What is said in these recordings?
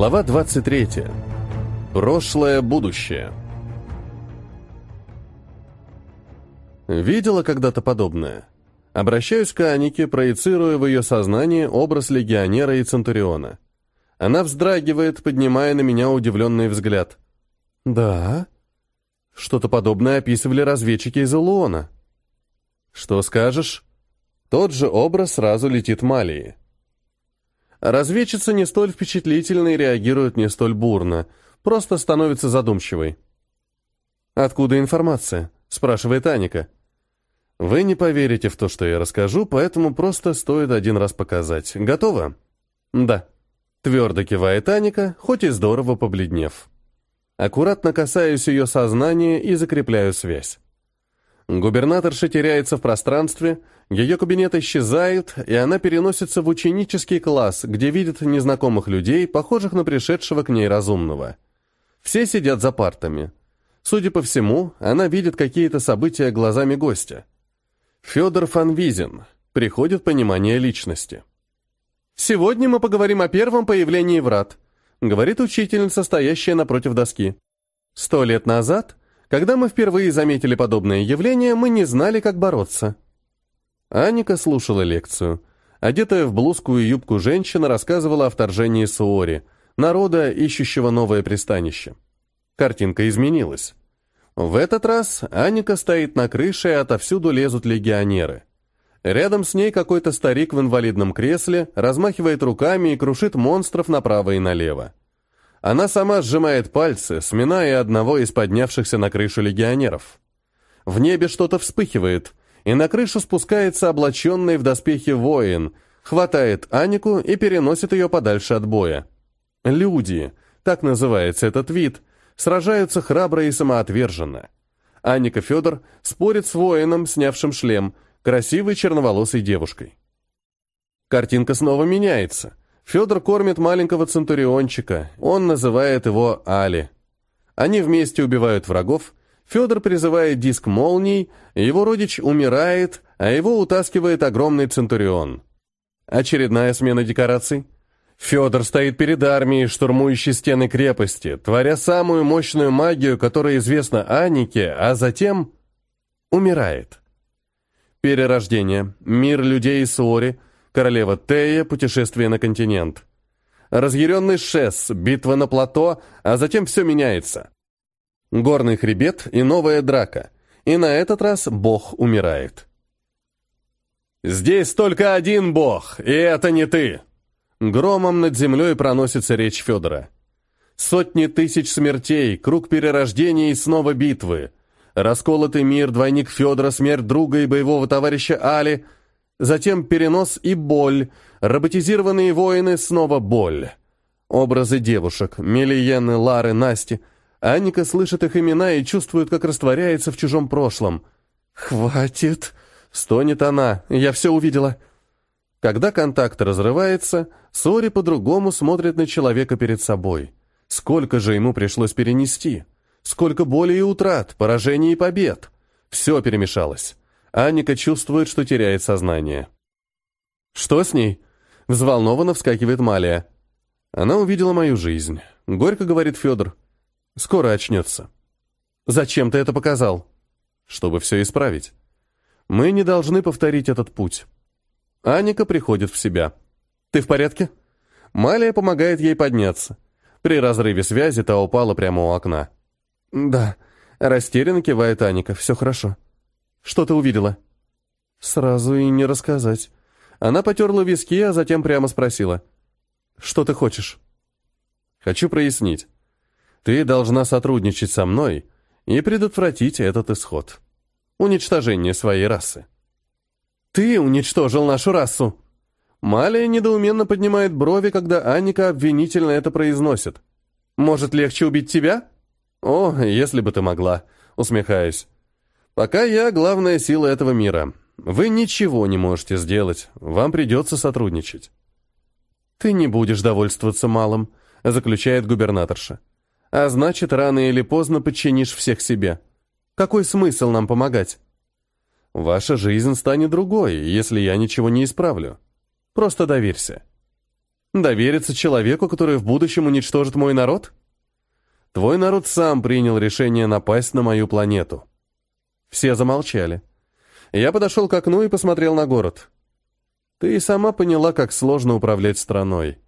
Глава 23. Прошлое, будущее. Видела когда-то подобное. Обращаюсь к Анике, проецируя в ее сознание образ легионера и Центуриона. Она вздрагивает, поднимая на меня удивленный взгляд. «Да?» Что-то подобное описывали разведчики из Илуона. «Что скажешь?» Тот же образ сразу летит Малии. Разведчица не столь впечатлительна и реагирует не столь бурно, просто становится задумчивой. «Откуда информация?» – спрашивает Аника. «Вы не поверите в то, что я расскажу, поэтому просто стоит один раз показать. Готово?» «Да». Твердо кивает Аника, хоть и здорово побледнев. Аккуратно касаюсь ее сознания и закрепляю связь. Губернаторша теряется в пространстве, ее кабинет исчезает, и она переносится в ученический класс, где видит незнакомых людей, похожих на пришедшего к ней разумного. Все сидят за партами. Судя по всему, она видит какие-то события глазами гостя. Федор Фанвизин. Приходит понимание личности. «Сегодня мы поговорим о первом появлении врат», говорит учительница, стоящая напротив доски. «Сто лет назад когда мы впервые заметили подобное явление, мы не знали, как бороться. Аника слушала лекцию. Одетая в блузку и юбку женщина рассказывала о вторжении Суори, народа, ищущего новое пристанище. Картинка изменилась. В этот раз Аника стоит на крыше, и отовсюду лезут легионеры. Рядом с ней какой-то старик в инвалидном кресле размахивает руками и крушит монстров направо и налево. Она сама сжимает пальцы, сминая одного из поднявшихся на крышу легионеров. В небе что-то вспыхивает, и на крышу спускается облаченный в доспехи воин, хватает Анику и переносит ее подальше от боя. Люди, так называется этот вид, сражаются храбро и самоотверженно. Аника Федор спорит с воином, снявшим шлем, красивой черноволосой девушкой. Картинка снова меняется. Федор кормит маленького центуриончика, он называет его Али. Они вместе убивают врагов, Федор призывает диск молний, его родич умирает, а его утаскивает огромный центурион. Очередная смена декораций. Федор стоит перед армией, штурмующей стены крепости, творя самую мощную магию, которая известна Анике, а затем умирает. Перерождение. Мир людей и Суори – королева Тея, путешествие на континент. Разъяренный Шесс, битва на плато, а затем все меняется. Горный хребет и новая драка. И на этот раз бог умирает. «Здесь только один бог, и это не ты!» Громом над землей проносится речь Федора. Сотни тысяч смертей, круг перерождения и снова битвы. Расколотый мир, двойник Федора, смерть друга и боевого товарища Али — Затем перенос и боль. Роботизированные воины, снова боль. Образы девушек, Мелиены, Лары, Насти. Аника слышит их имена и чувствует, как растворяется в чужом прошлом. «Хватит!» — стонет она. «Я все увидела». Когда контакт разрывается, Сори по-другому смотрит на человека перед собой. Сколько же ему пришлось перенести? Сколько боли и утрат, поражений и побед? Все перемешалось. Аника чувствует, что теряет сознание. «Что с ней?» Взволнованно вскакивает Малия. Она увидела мою жизнь. Горько говорит Федор. Скоро очнется. Зачем ты это показал? Чтобы все исправить. Мы не должны повторить этот путь. Аника приходит в себя. Ты в порядке? Малия помогает ей подняться. При разрыве связи та упала прямо у окна. Да. Растерянно кивает Аника. Все хорошо. Что ты увидела?» «Сразу и не рассказать». Она потерла виски, а затем прямо спросила. «Что ты хочешь?» «Хочу прояснить. Ты должна сотрудничать со мной и предотвратить этот исход. Уничтожение своей расы». «Ты уничтожил нашу расу!» Малия недоуменно поднимает брови, когда Анника обвинительно это произносит. «Может, легче убить тебя?» «О, если бы ты могла», усмехаясь. Пока я главная сила этого мира. Вы ничего не можете сделать. Вам придется сотрудничать. Ты не будешь довольствоваться малым, заключает губернаторша. А значит, рано или поздно подчинишь всех себе. Какой смысл нам помогать? Ваша жизнь станет другой, если я ничего не исправлю. Просто доверься. Довериться человеку, который в будущем уничтожит мой народ? Твой народ сам принял решение напасть на мою планету. Все замолчали. Я подошел к окну и посмотрел на город. Ты и сама поняла, как сложно управлять страной.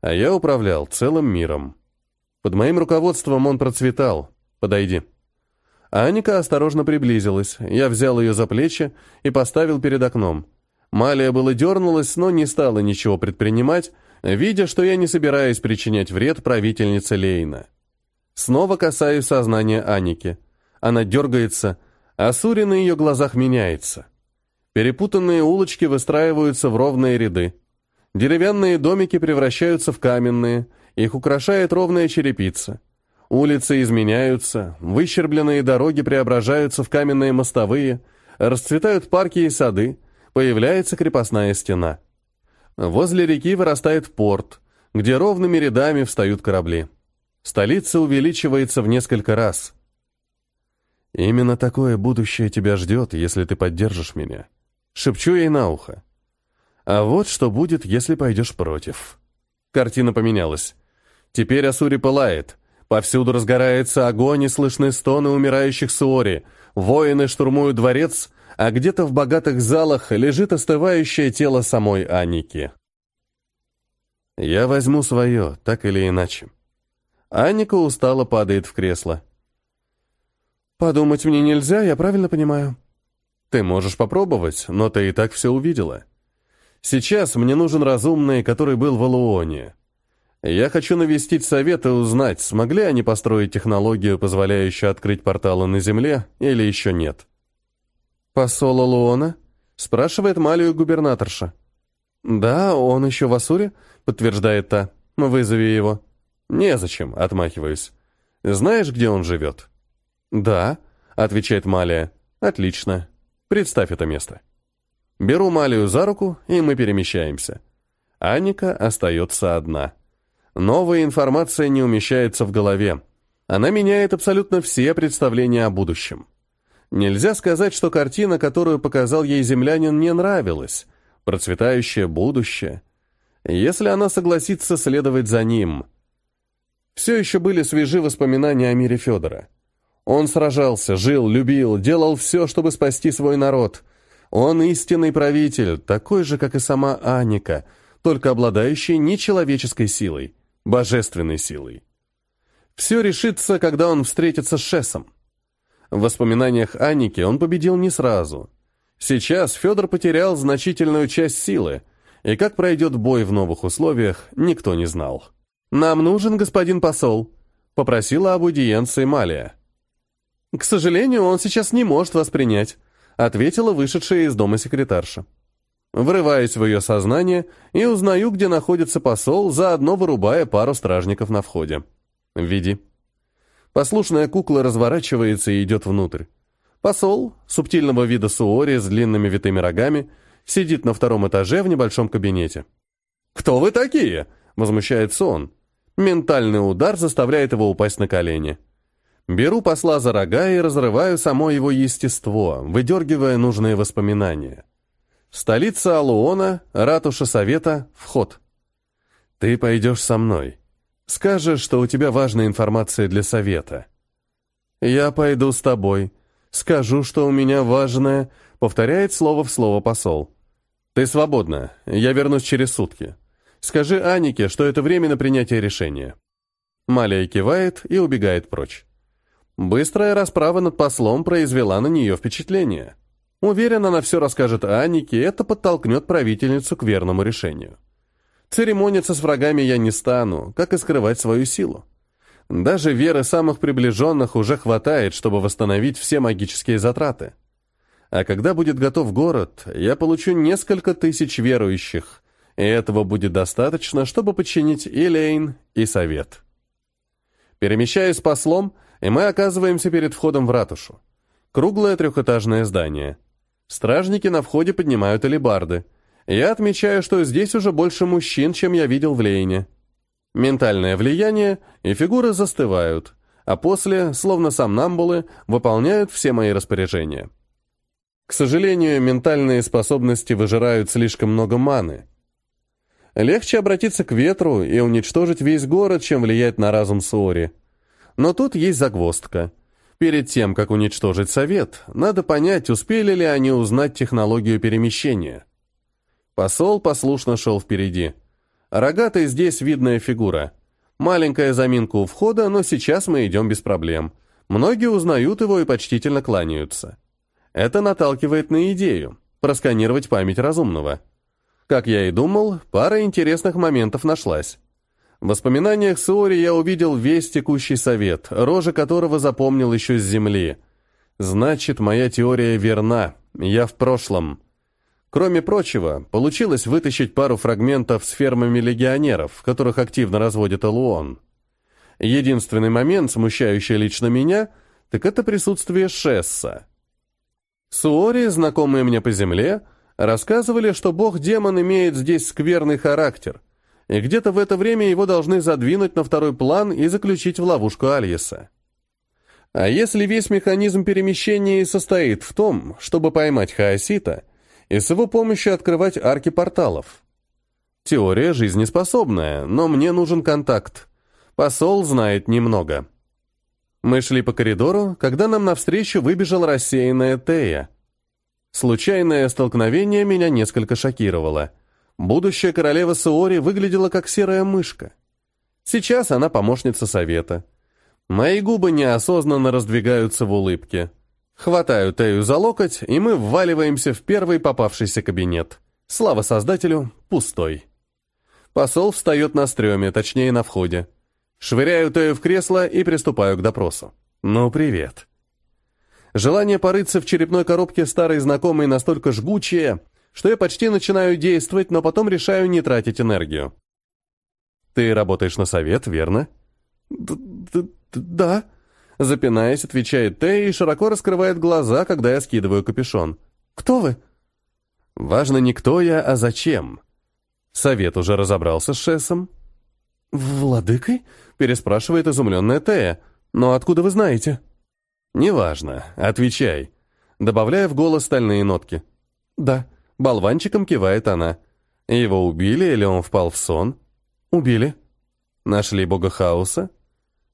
А я управлял целым миром. Под моим руководством он процветал. Подойди. Аника осторожно приблизилась. Я взял ее за плечи и поставил перед окном. Малия было дернулась, но не стала ничего предпринимать, видя, что я не собираюсь причинять вред правительнице Лейна. Снова касаюсь сознания Аники. Она дергается, а на ее глазах меняется. Перепутанные улочки выстраиваются в ровные ряды. Деревянные домики превращаются в каменные, их украшает ровная черепица. Улицы изменяются, выщербленные дороги преображаются в каменные мостовые, расцветают парки и сады, появляется крепостная стена. Возле реки вырастает порт, где ровными рядами встают корабли. Столица увеличивается в несколько раз. Именно такое будущее тебя ждет, если ты поддержишь меня. Шепчу ей на ухо. А вот что будет, если пойдешь против. Картина поменялась. Теперь Асури пылает. Повсюду разгорается огонь и слышны стоны умирающих Суори. Воины штурмуют дворец, а где-то в богатых залах лежит остывающее тело самой Аники. Я возьму свое, так или иначе. Аника устало падает в кресло. «Подумать мне нельзя, я правильно понимаю?» «Ты можешь попробовать, но ты и так все увидела. Сейчас мне нужен разумный, который был в Алуоне. Я хочу навестить совет и узнать, смогли они построить технологию, позволяющую открыть порталы на Земле, или еще нет». «Посол Алуона?» — спрашивает Малию губернаторша. «Да, он еще в Асуре», — подтверждает та. «Вызови его». «Незачем», — отмахиваюсь. «Знаешь, где он живет?» «Да», — отвечает Малия. «Отлично. Представь это место». Беру Малию за руку, и мы перемещаемся. Аника остается одна. Новая информация не умещается в голове. Она меняет абсолютно все представления о будущем. Нельзя сказать, что картина, которую показал ей землянин, не нравилась. Процветающее будущее. Если она согласится следовать за ним — все еще были свежи воспоминания о мире Федора. Он сражался, жил, любил, делал все, чтобы спасти свой народ. Он истинный правитель, такой же, как и сама Аника, только обладающий нечеловеческой силой, божественной силой. Все решится, когда он встретится с Шесом. В воспоминаниях Аники он победил не сразу. Сейчас Федор потерял значительную часть силы, и как пройдет бой в новых условиях, никто не знал. «Нам нужен господин посол», — попросила об аудиенции Малия. «К сожалению, он сейчас не может вас принять», — ответила вышедшая из дома секретарша. Врываюсь в ее сознание и узнаю, где находится посол, заодно вырубая пару стражников на входе. «Веди». Послушная кукла разворачивается и идет внутрь. Посол, субтильного вида суори с длинными витыми рогами, сидит на втором этаже в небольшом кабинете. «Кто вы такие?» — возмущается он. Ментальный удар заставляет его упасть на колени. Беру посла за рога и разрываю само его естество, выдергивая нужные воспоминания. Столица Алуона, ратуша совета, вход. Ты пойдешь со мной. Скажешь, что у тебя важная информация для совета. Я пойду с тобой. Скажу, что у меня важное, повторяет слово в слово посол. Ты свободна. Я вернусь через сутки. Скажи Анике, что это время на принятие решения». Малия кивает и убегает прочь. Быстрая расправа над послом произвела на нее впечатление. Уверена, она все расскажет Анике, и это подтолкнет правительницу к верному решению. Церемониться с врагами я не стану, как и скрывать свою силу. Даже веры самых приближенных уже хватает, чтобы восстановить все магические затраты. А когда будет готов город, я получу несколько тысяч верующих, и этого будет достаточно, чтобы подчинить и Лейн, и Совет. Перемещаюсь с послом, и мы оказываемся перед входом в ратушу. Круглое трехэтажное здание. Стражники на входе поднимают алебарды. Я отмечаю, что здесь уже больше мужчин, чем я видел в Лейне. Ментальное влияние, и фигуры застывают, а после, словно сомнамбулы, выполняют все мои распоряжения. К сожалению, ментальные способности выжирают слишком много маны, Легче обратиться к ветру и уничтожить весь город, чем влиять на разум Суори. Но тут есть загвоздка. Перед тем, как уничтожить совет, надо понять, успели ли они узнать технологию перемещения. Посол послушно шел впереди. Рогатый здесь видная фигура. Маленькая заминка у входа, но сейчас мы идем без проблем. Многие узнают его и почтительно кланяются. Это наталкивает на идею – просканировать память разумного. Как я и думал, пара интересных моментов нашлась. В воспоминаниях Суори я увидел весь текущий совет, рожа которого запомнил еще с земли. Значит, моя теория верна, я в прошлом. Кроме прочего, получилось вытащить пару фрагментов с фермами легионеров, которых активно разводит Элуон. Единственный момент, смущающий лично меня, так это присутствие Шесса. Суори, знакомые мне по земле, рассказывали, что бог-демон имеет здесь скверный характер, и где-то в это время его должны задвинуть на второй план и заключить в ловушку Альеса. А если весь механизм перемещения состоит в том, чтобы поймать Хаосита и с его помощью открывать арки порталов? Теория жизнеспособная, но мне нужен контакт. Посол знает немного. Мы шли по коридору, когда нам навстречу выбежала рассеянная Тея. Случайное столкновение меня несколько шокировало. Будущая королева Суори выглядела как серая мышка. Сейчас она помощница совета. Мои губы неосознанно раздвигаются в улыбке. Хватаю Тею за локоть, и мы вваливаемся в первый попавшийся кабинет. Слава создателю, пустой. Посол встает на стреме, точнее на входе. Швыряю Тею в кресло и приступаю к допросу. «Ну, привет». Желание порыться в черепной коробке старой знакомой настолько жгучее, что я почти начинаю действовать, но потом решаю не тратить энергию. «Ты работаешь на совет, верно?» Д -д «Да», — запинаясь, отвечает Тея и широко раскрывает глаза, когда я скидываю капюшон. «Кто вы?» «Важно не кто я, а зачем». Совет уже разобрался с Шессом. «Владыкой?» переспрашивает изумленная Тея. «Но откуда вы знаете?» «Неважно. Отвечай». Добавляя в голос стальные нотки. «Да». Болванчиком кивает она. «Его убили или он впал в сон?» «Убили». «Нашли бога хаоса?»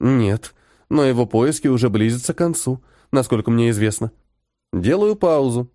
«Нет, но его поиски уже близятся к концу, насколько мне известно». Делаю паузу.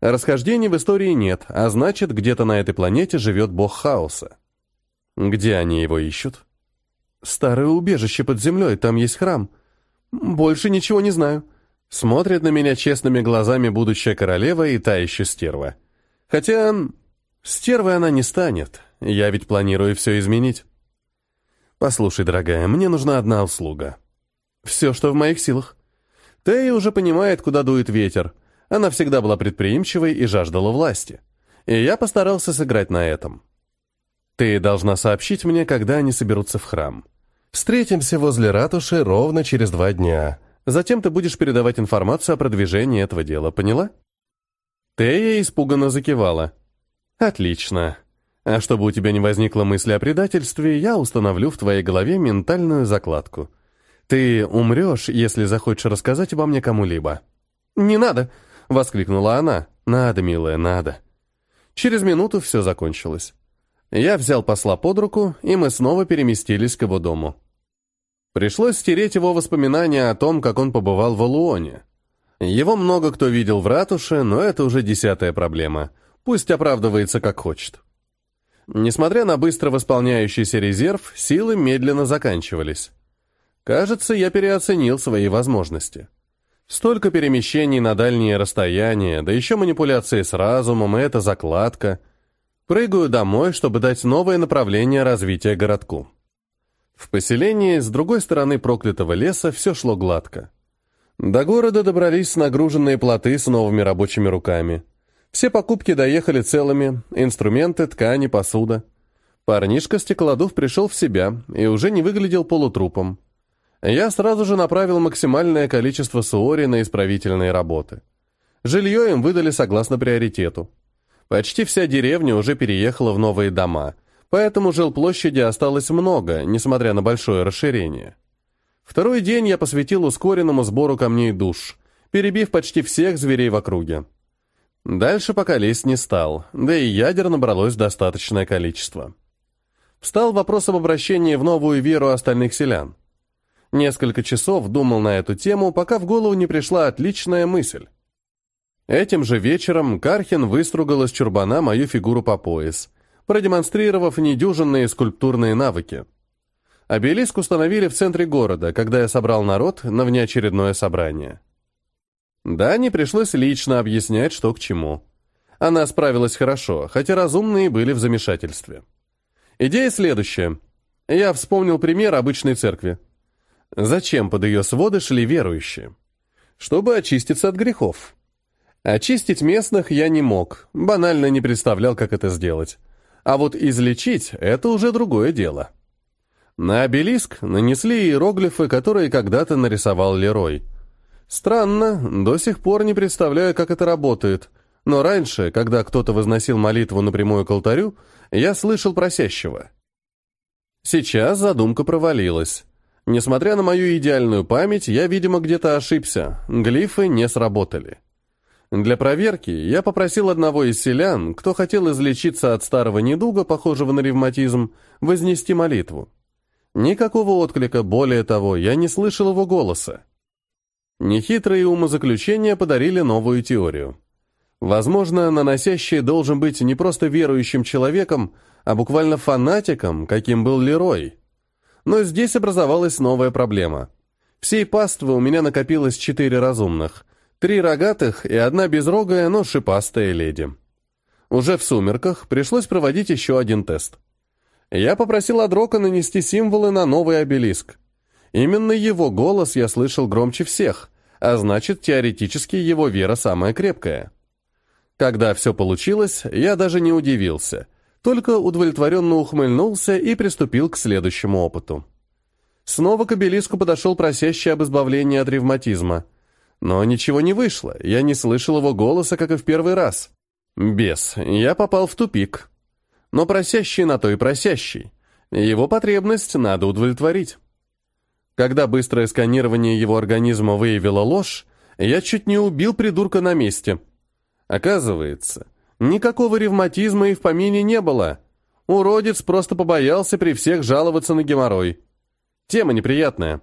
Расхождений в истории нет, а значит, где-то на этой планете живет бог хаоса. Где они его ищут? Старое убежище под землей, там есть храм. Больше ничего не знаю. Смотрит на меня честными глазами будущая королева и та еще стерва. Хотя стервой она не станет. Я ведь планирую все изменить. Послушай, дорогая, мне нужна одна услуга. Все, что в моих силах. Тея уже понимает, куда дует ветер. Она всегда была предприимчивой и жаждала власти. И я постарался сыграть на этом. Ты должна сообщить мне, когда они соберутся в храм. Встретимся возле ратуши ровно через два дня. Затем ты будешь передавать информацию о продвижении этого дела, поняла?» Тея испуганно закивала. «Отлично. А чтобы у тебя не возникло мысли о предательстве, я установлю в твоей голове ментальную закладку. Ты умрешь, если захочешь рассказать обо мне кому-либо». «Не надо!» — воскликнула она. «Надо, милая, надо». Через минуту все закончилось. Я взял посла под руку, и мы снова переместились к его дому. Пришлось стереть его воспоминания о том, как он побывал в Алуоне. Его много кто видел в ратуше, но это уже десятая проблема. Пусть оправдывается как хочет. Несмотря на быстро восполняющийся резерв, силы медленно заканчивались. Кажется, я переоценил свои возможности. Столько перемещений на дальние расстояния, да еще манипуляции с разумом, и эта закладка — Прыгаю домой, чтобы дать новое направление развития городку. В поселении с другой стороны проклятого леса все шло гладко. До города добрались нагруженные плоты с новыми рабочими руками. Все покупки доехали целыми, инструменты, ткани, посуда. Парнишка Стеклодув пришел в себя и уже не выглядел полутрупом. Я сразу же направил максимальное количество суори на исправительные работы. Жилье им выдали согласно приоритету. Почти вся деревня уже переехала в новые дома, поэтому жилплощади осталось много, несмотря на большое расширение. Второй день я посвятил ускоренному сбору камней душ, перебив почти всех зверей в округе. Дальше пока лезть не стал, да и ядер набралось достаточное количество. встал вопрос об обращении в новую веру остальных селян. Несколько часов думал на эту тему, пока в голову не пришла отличная мысль. Этим же вечером Кархин выстругал из чурбана мою фигуру по пояс, продемонстрировав недюжинные скульптурные навыки. Обелиск установили в центре города, когда я собрал народ на внеочередное собрание. Да, не пришлось лично объяснять, что к чему. Она справилась хорошо, хотя разумные были в замешательстве. Идея следующая. Я вспомнил пример обычной церкви. Зачем под ее своды шли верующие? Чтобы очиститься от грехов. Очистить местных я не мог, банально не представлял, как это сделать. А вот излечить – это уже другое дело. На обелиск нанесли иероглифы, которые когда-то нарисовал Лерой. Странно, до сих пор не представляю, как это работает. Но раньше, когда кто-то возносил молитву напрямую к алтарю, я слышал просящего. Сейчас задумка провалилась. Несмотря на мою идеальную память, я, видимо, где-то ошибся. Глифы не сработали. Для проверки я попросил одного из селян, кто хотел излечиться от старого недуга, похожего на ревматизм, вознести молитву. Никакого отклика, более того, я не слышал его голоса. Нехитрые умозаключения подарили новую теорию. Возможно, наносящий должен быть не просто верующим человеком, а буквально фанатиком, каким был Лерой. Но здесь образовалась новая проблема. Всей паствы у меня накопилось четыре разумных, Три рогатых и одна безрогая, но шипастая леди. Уже в сумерках пришлось проводить еще один тест. Я попросил Адрока нанести символы на новый обелиск. Именно его голос я слышал громче всех, а значит, теоретически его вера самая крепкая. Когда все получилось, я даже не удивился, только удовлетворенно ухмыльнулся и приступил к следующему опыту. Снова к обелиску подошел просящий об избавлении от ревматизма – но ничего не вышло, я не слышал его голоса, как и в первый раз. Бес, я попал в тупик. Но просящий на то и просящий. Его потребность надо удовлетворить. Когда быстрое сканирование его организма выявило ложь, я чуть не убил придурка на месте. Оказывается, никакого ревматизма и в помине не было. Уродец просто побоялся при всех жаловаться на геморрой. Тема неприятная.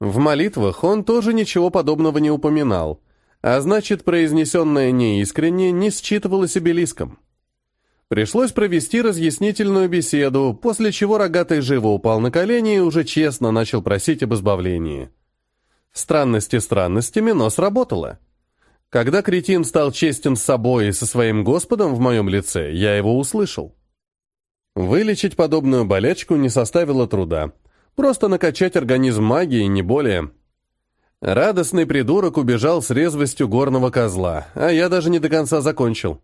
В молитвах он тоже ничего подобного не упоминал, а значит, произнесенное неискренне не считывалось обелиском. Пришлось провести разъяснительную беседу, после чего рогатый живо упал на колени и уже честно начал просить об избавлении. Странности странностями, но сработало. Когда кретин стал честен с собой и со своим Господом в моем лице, я его услышал. Вылечить подобную болячку не составило труда – Просто накачать организм магией, не более. Радостный придурок убежал с резвостью горного козла, а я даже не до конца закончил.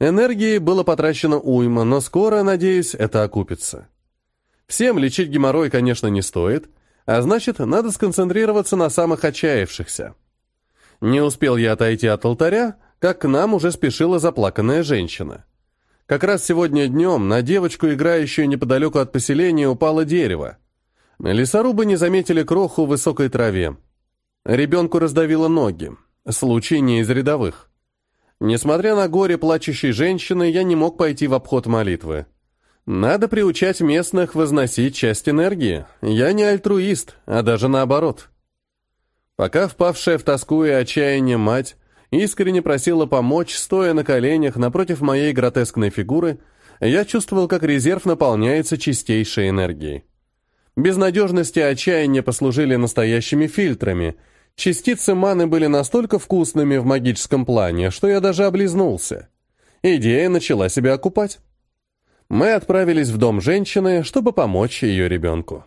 Энергии было потрачено уйма, но скоро, надеюсь, это окупится. Всем лечить геморрой, конечно, не стоит, а значит, надо сконцентрироваться на самых отчаявшихся. Не успел я отойти от алтаря, как к нам уже спешила заплаканная женщина. Как раз сегодня днем на девочку, играющую неподалеку от поселения, упало дерево. Лесорубы не заметили кроху в высокой траве. Ребенку раздавило ноги. Случай не из рядовых. Несмотря на горе плачущей женщины, я не мог пойти в обход молитвы. Надо приучать местных возносить часть энергии. Я не альтруист, а даже наоборот. Пока впавшая в тоску и отчаяние мать искренне просила помочь, стоя на коленях напротив моей гротескной фигуры, я чувствовал, как резерв наполняется чистейшей энергией. Безнадежность и отчаяние послужили настоящими фильтрами. Частицы маны были настолько вкусными в магическом плане, что я даже облизнулся. Идея начала себя окупать. Мы отправились в дом женщины, чтобы помочь ее ребенку.